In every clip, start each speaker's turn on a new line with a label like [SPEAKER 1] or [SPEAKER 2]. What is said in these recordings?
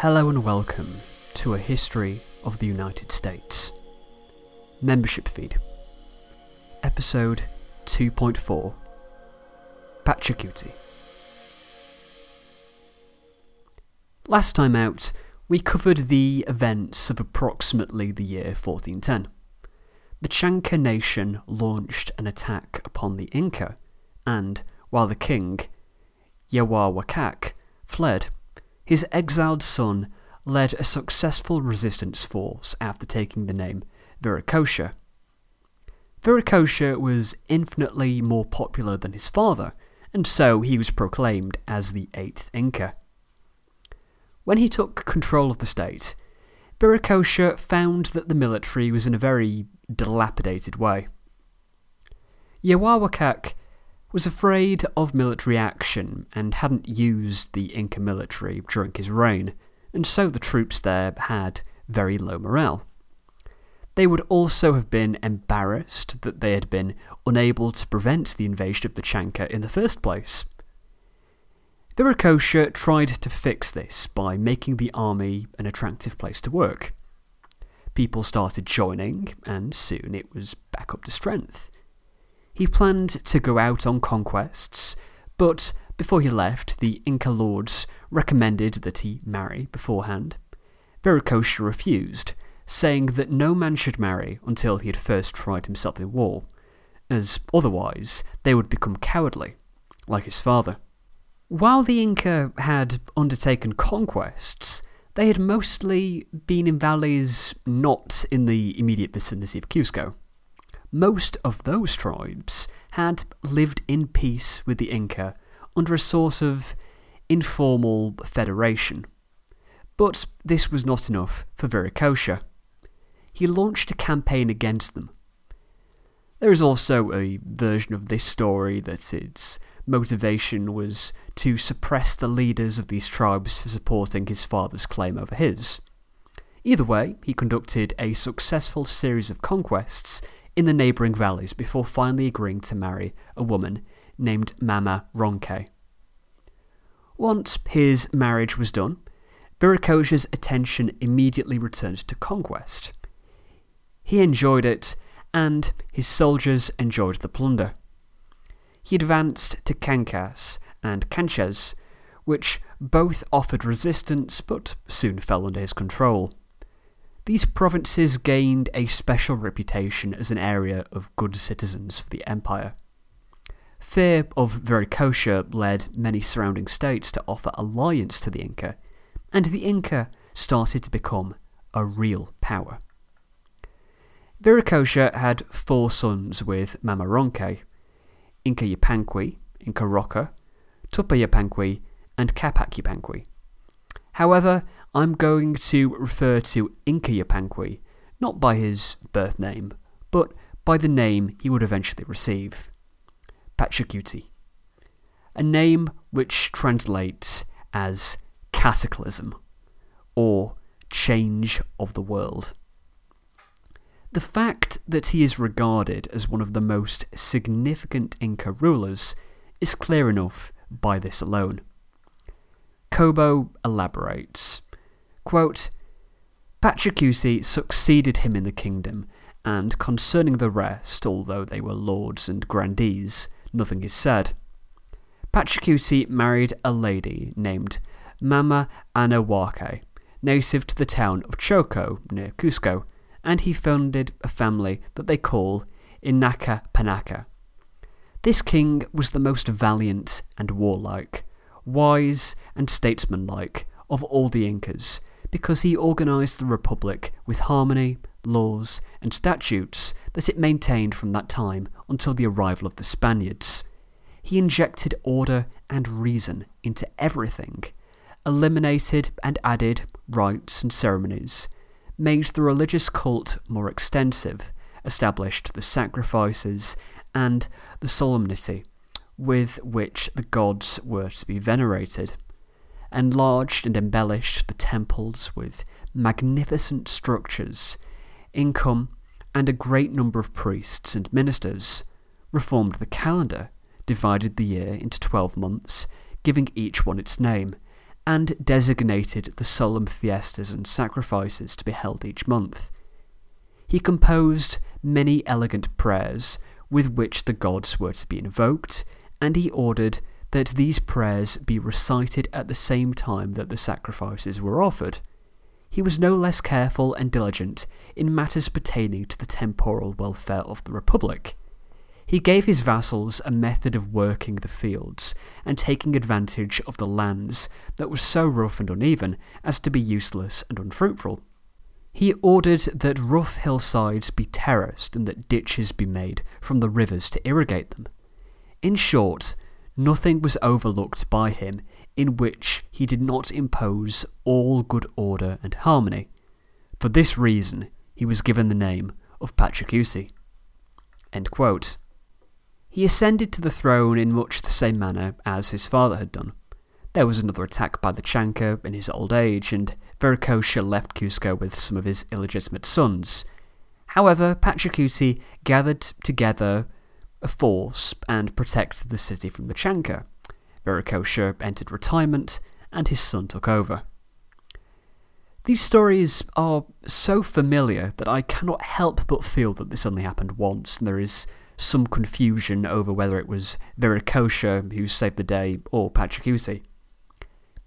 [SPEAKER 1] Hello and welcome to a history of the United States. Membership feed. Episode 2.4 Pachacuti. Last time out, we covered the events of approximately the year 1410. The Chanca nation launched an attack upon the Inca, and while the king, Yahuar Huacac, fled, his exiled son led a successful resistance force after taking the name Viracocha. Viracocha was infinitely more popular than his father, and so he was proclaimed as the eighth Inca. When he took control of the state, Viracocha found that the military was in a very dilapidated way. Yahuar Huacac was afraid of military action and hadn't used the Inca military during his reign, and so the troops there had very low morale. They would also have been embarrassed that they had been unable to prevent the invasion of the Chanca in the first place. Viracocha tried to fix this by making the army an attractive place to work. People started joining, and soon it was back up to strength. He planned to go out on conquests, but before he left, the Inca lords recommended that he marry beforehand. Viracocha refused, saying that no man should marry until he had first tried himself in war, as otherwise they would become cowardly, like his father. While the Inca had undertaken conquests, they had mostly been in valleys not in the immediate vicinity of Cusco. Most of those tribes had lived in peace with the Inca under a sort of informal federation. But this was not enough for Viracocha. He launched a campaign against them. There is also a version of this story that its motivation was to suppress the leaders of these tribes for supporting his father's claim over his. Either way, he conducted a successful series of conquests in the neighbouring valleys before finally agreeing to marry a woman named Mama Ronque. Once his marriage was done, Viracocha's attention immediately returned to conquest. He enjoyed it, and his soldiers enjoyed the plunder. He advanced to Cancas and Canchas, which both offered resistance but soon fell under his control. These provinces gained a special reputation as an area of good citizens for the empire. Fear of Viracocha led many surrounding states to offer alliance to the Inca, and the Inca started to become a real power. Viracocha had four sons with Mama Ronque, Inca Yupanqui, Inca Roca, Tupa Yupanqui, and Capac Yupanqui. However, I'm going to refer to Inca Yupanqui not by his birth name, but by the name he would eventually receive Pachacuti, a name which translates as cataclysm or change of the world. The fact that he is regarded as one of the most significant Inca rulers is clear enough by this alone. Cobo elaborates. Quote, Pachacuti succeeded him in the kingdom, and concerning the rest, although they were lords and grandees, nothing is said. Pachacuti married a lady named Mama Anahuaque, native to the town of Choco, near Cusco, and he founded a family that they call Iñaca Panaca. This king was the most valiant and warlike, wise and statesmanlike of all the Incas, because he organised the republic with harmony, laws, and statutes that it maintained from that time until the arrival of the Spaniards. He injected order and reason into everything, eliminated and added rites and ceremonies, made the religious cult more extensive, established the sacrifices and the solemnity with which the gods were to be venerated, enlarged and embellished the temples with magnificent structures, income, and a great number of priests and ministers, reformed the calendar, divided the year into twelve months, giving each one its name, and designated the solemn fiestas and sacrifices to be held each month. He composed many elegant prayers with which the gods were to be invoked, and he ordered that these prayers be recited at the same time that the sacrifices were offered. He was no less careful and diligent in matters pertaining to the temporal welfare of the Republic. He gave his vassals a method of working the fields and taking advantage of the lands that were so rough and uneven as to be useless and unfruitful. He ordered that rough hillsides be terraced and that ditches be made from the rivers to irrigate them. In short, nothing was overlooked by him in which he did not impose all good order and harmony. For this reason, he was given the name of Pachacuti. He ascended to the throne in much the same manner as his father had done. There was another attack by the Chanca in his old age, and Viracocha left Cusco with some of his illegitimate sons. However, Pachacuti gathered together a force and protect the city from the Chanca. Viracocha entered retirement, and his son took over. These stories are so familiar that I cannot help but feel that this only happened once, and there is some confusion over whether it was Viracocha who saved the day or Pachacuti.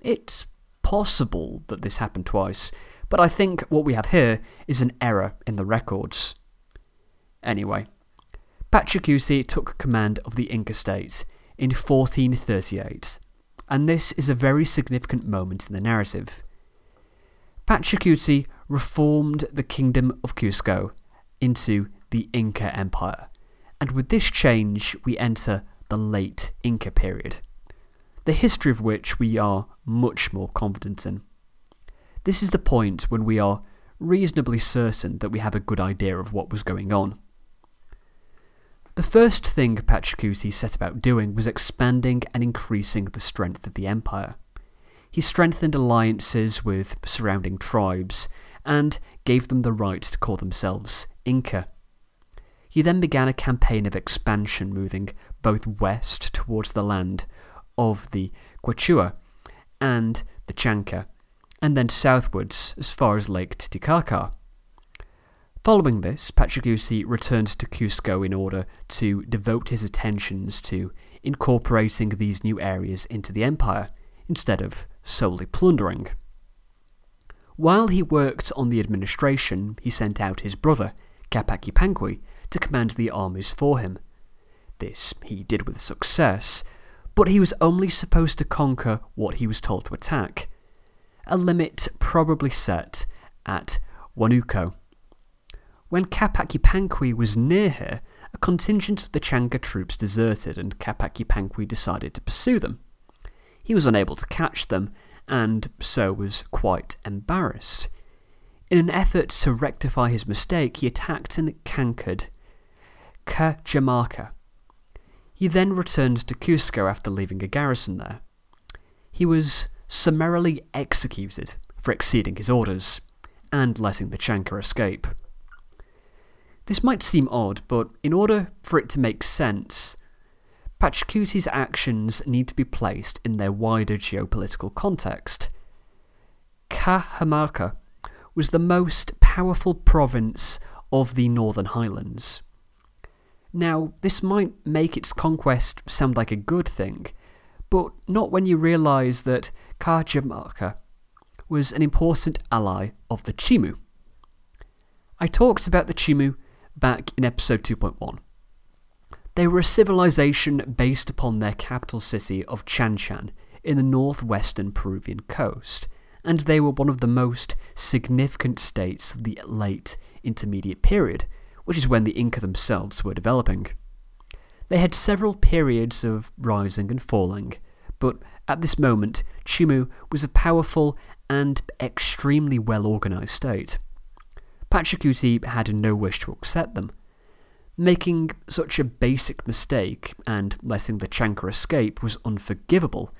[SPEAKER 1] It's possible that this happened twice, but I think what we have here is an error in the records. Anyway, Pachacuti took command of the Inca state in 1438, and this is a very significant moment in the narrative. Pachacuti reformed the Kingdom of Cusco into the Inca Empire, and with this change we enter the late Inca period, the history of which we are much more confident in. This is the point when we are reasonably certain that we have a good idea of what was going on. The first thing Pachacuti set about doing was expanding and increasing the strength of the empire. He strengthened alliances with surrounding tribes and gave them the right to call themselves Inca. He then began a campaign of expansion, moving both west towards the land of the Quichua and the Chanca, and then southwards as far as Lake Titicaca. Following this, Pachacuti returned to Cusco in order to devote his attentions to incorporating these new areas into the empire, instead of solely plundering. While he worked on the administration, he sent out his brother, Yupanqui, to command the armies for him. This he did with success, but he was only supposed to conquer what he was told to attack, a limit probably set at Huanuco. When Capac Yupanqui was near her, a contingent of the Chanca troops deserted and Capac Yupanqui decided to pursue them. He was unable to catch them, and so was quite embarrassed. In an effort to rectify his mistake, he attacked and conquered Cajamarca. He then returned to Cusco after leaving a garrison there. He was summarily executed for exceeding his orders and letting the Chanca escape. This might seem odd, but in order for it to make sense, Pachacuti's actions need to be placed in their wider geopolitical context. Cajamarca was the most powerful province of the Northern Highlands. Now, this might make its conquest sound like a good thing, but not when you realise that Cajamarca was an important ally of the Chimu. I talked about the Chimu back in episode 2.1. They were a civilization based upon their capital city of Chanchan in the northwestern Peruvian coast, and they were one of the most significant states of the late intermediate period, which is when the Inca themselves were developing. They had several periods of rising and falling, but at this moment, Chimu was a powerful and extremely well organised state. Pachacuti had no wish to upset them. Making such a basic mistake and letting the Chanca escape was unforgivable,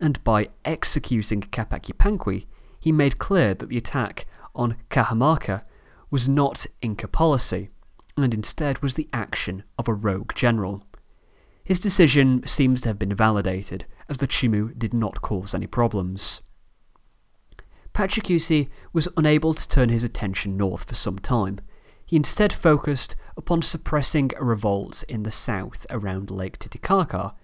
[SPEAKER 1] and by executing Capac Yupanqui, he made clear that the attack on Cajamarca was not Inca policy, and instead was the action of a rogue general. His decision seems to have been validated, as the Chimu did not cause any problems. Pachacutec was unable to turn his attention north for some time. He instead focused upon suppressing a revolt in the south around Lake Titicaca,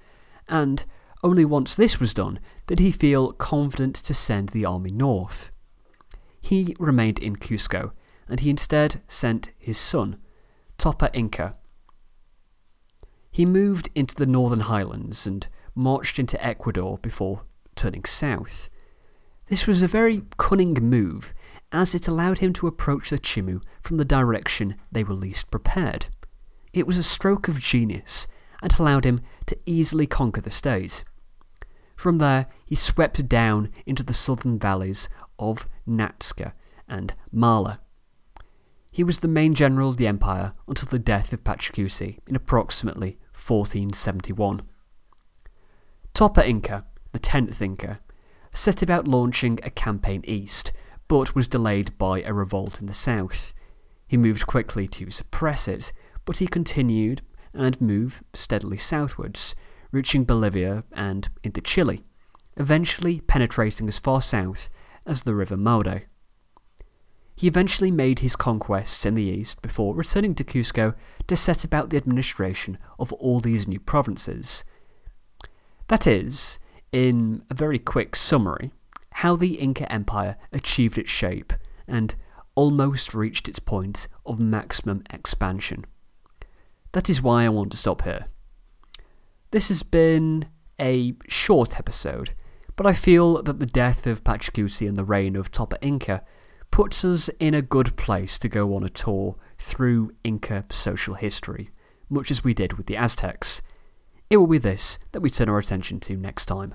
[SPEAKER 1] and only once this was done did he feel confident to send the army north. He remained in Cusco, and he instead sent his son, Topa Inca. He moved into the northern highlands and marched into Ecuador before turning south. This was a very cunning move, as it allowed him to approach the Chimu from the direction they were least prepared. It was a stroke of genius, and allowed him to easily conquer the state. From there, he swept down into the southern valleys of Nazca and Mala. He was the main general of the empire until the death of Pachacutec in approximately 1471. Topa Inca, the 10th Inca, set about launching a campaign east, but was delayed by a revolt in the south. He moved quickly to suppress it, but he continued and moved steadily southwards, reaching Bolivia and into Chile, eventually penetrating as far south as the River Maule. He eventually made his conquests in the east before returning to Cusco to set about the administration of all these new provinces. That is, in a very quick summary, how the Inca Empire achieved its shape and almost reached its point of maximum expansion. That is why I want to stop here. This has been a short episode, but I feel that the death of Pachacuti and the reign of Topa Inca puts us in a good place to go on a tour through Inca social history, much as we did with the Aztecs. It will be this that we turn our attention to next time.